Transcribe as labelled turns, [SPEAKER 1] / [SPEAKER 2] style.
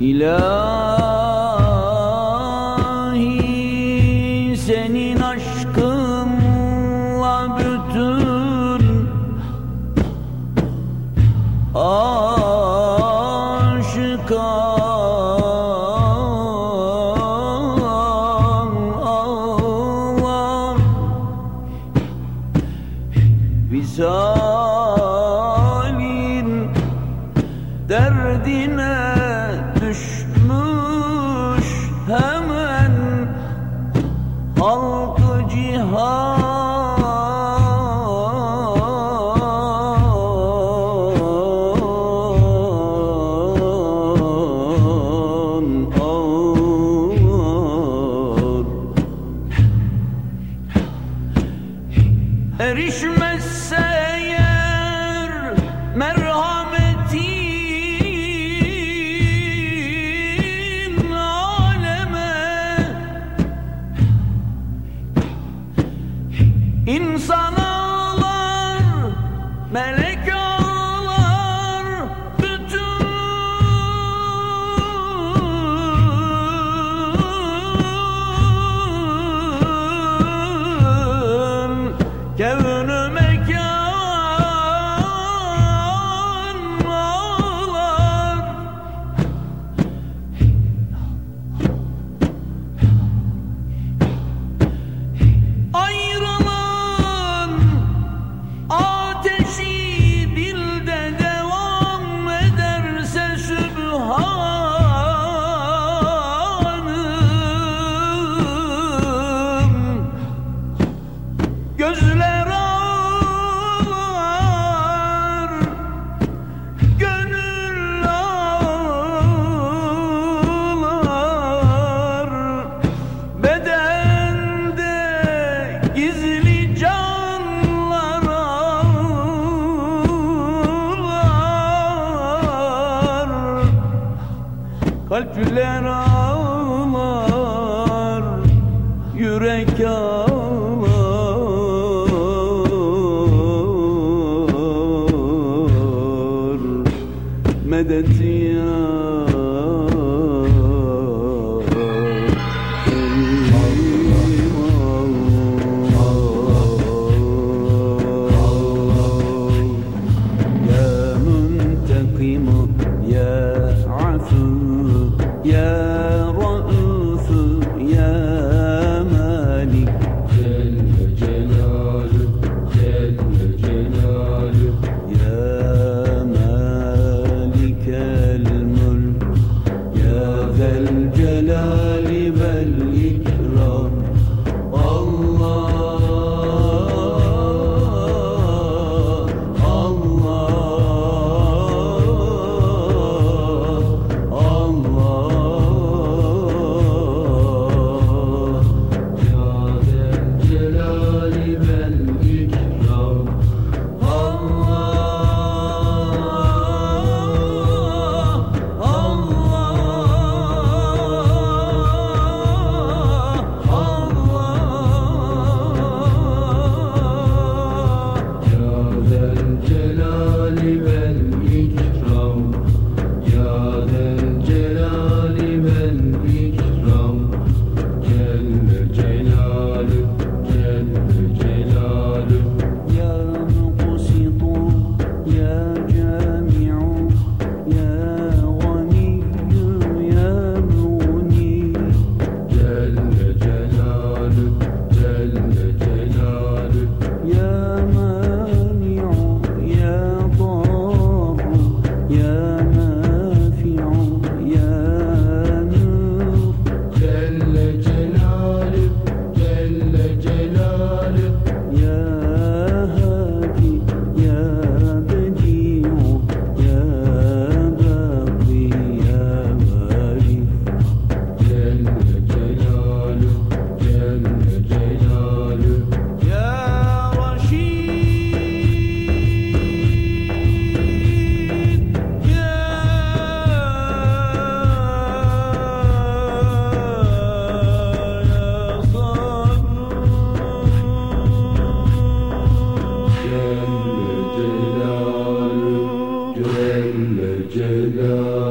[SPEAKER 1] إلى की हो İnsan ağlar, melek home. Kalp güller ağlar Yürek ağlar. Medet ya kıyma Yeah. Jada.